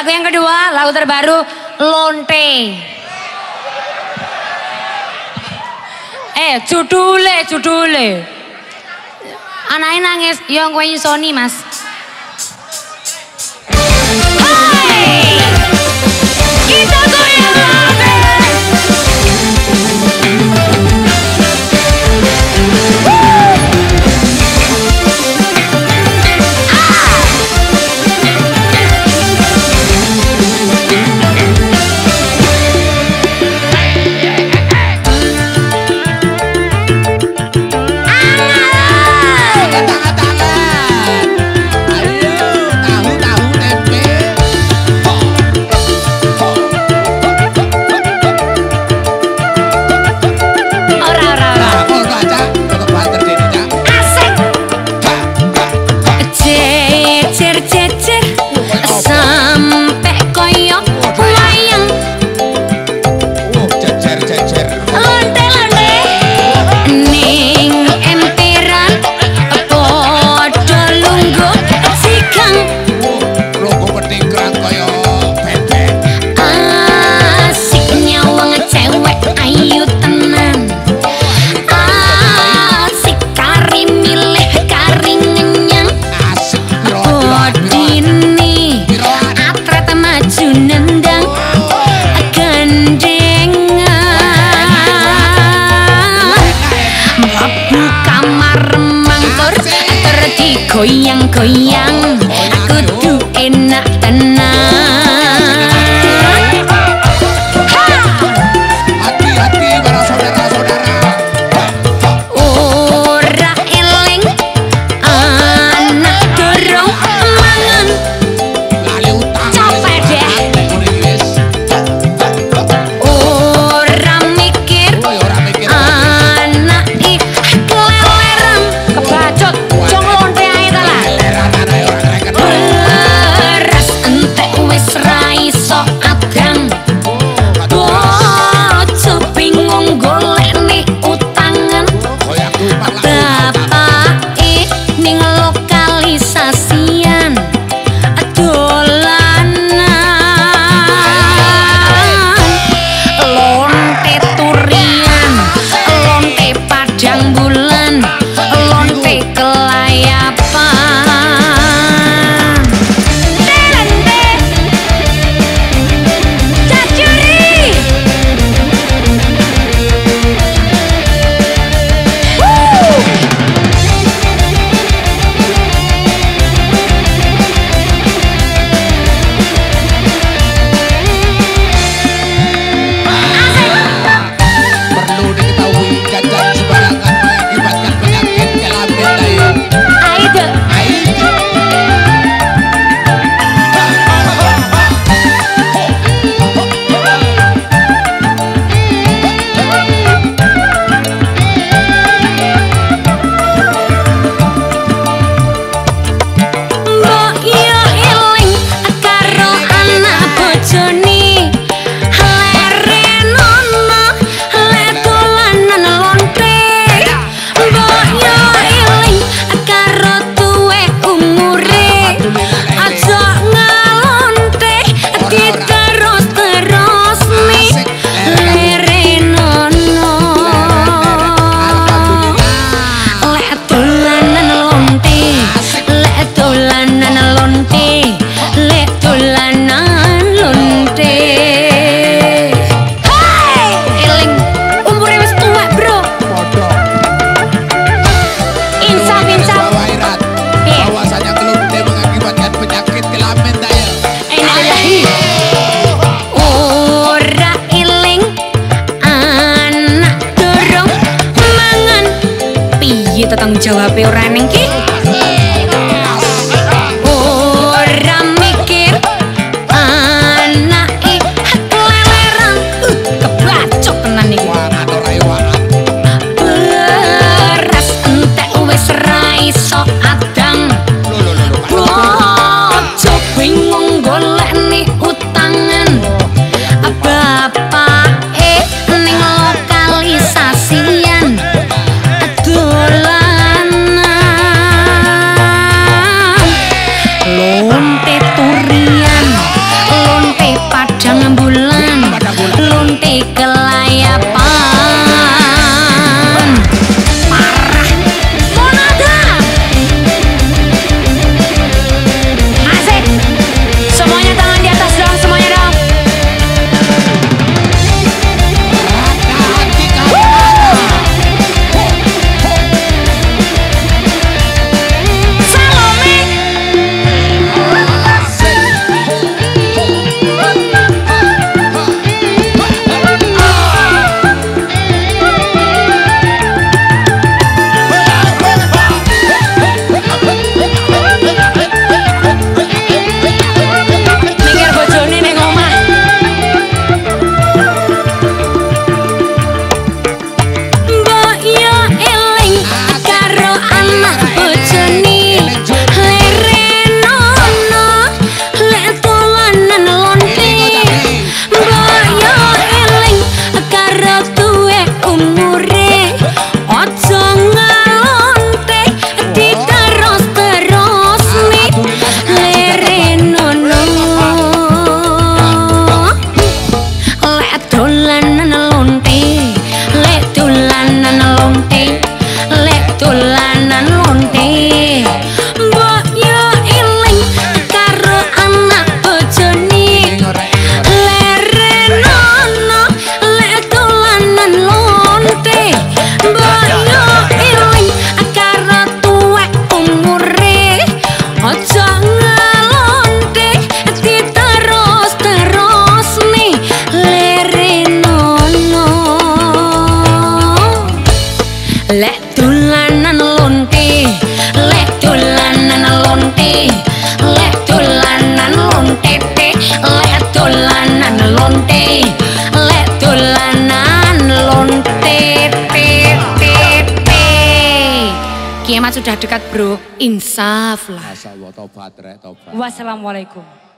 Lagu yang kedua, lagu terbaru Lonte. Eh, judule, judule. Anaknya nangis, yang gue Sony mas. Debu kamar mangkur terdigoyang-goyang Aku tuh enak tanggung jawab orang neng ki? Lek dolanan lonte Lek dolanan lonte Lek dolanan lonte te. Lek dolanan lonte Lek dolanan lonte te, te, te. Kiamat sudah dekat bro Insaf lah Masyaallah tobat rek tobat. Wassalamualaikum.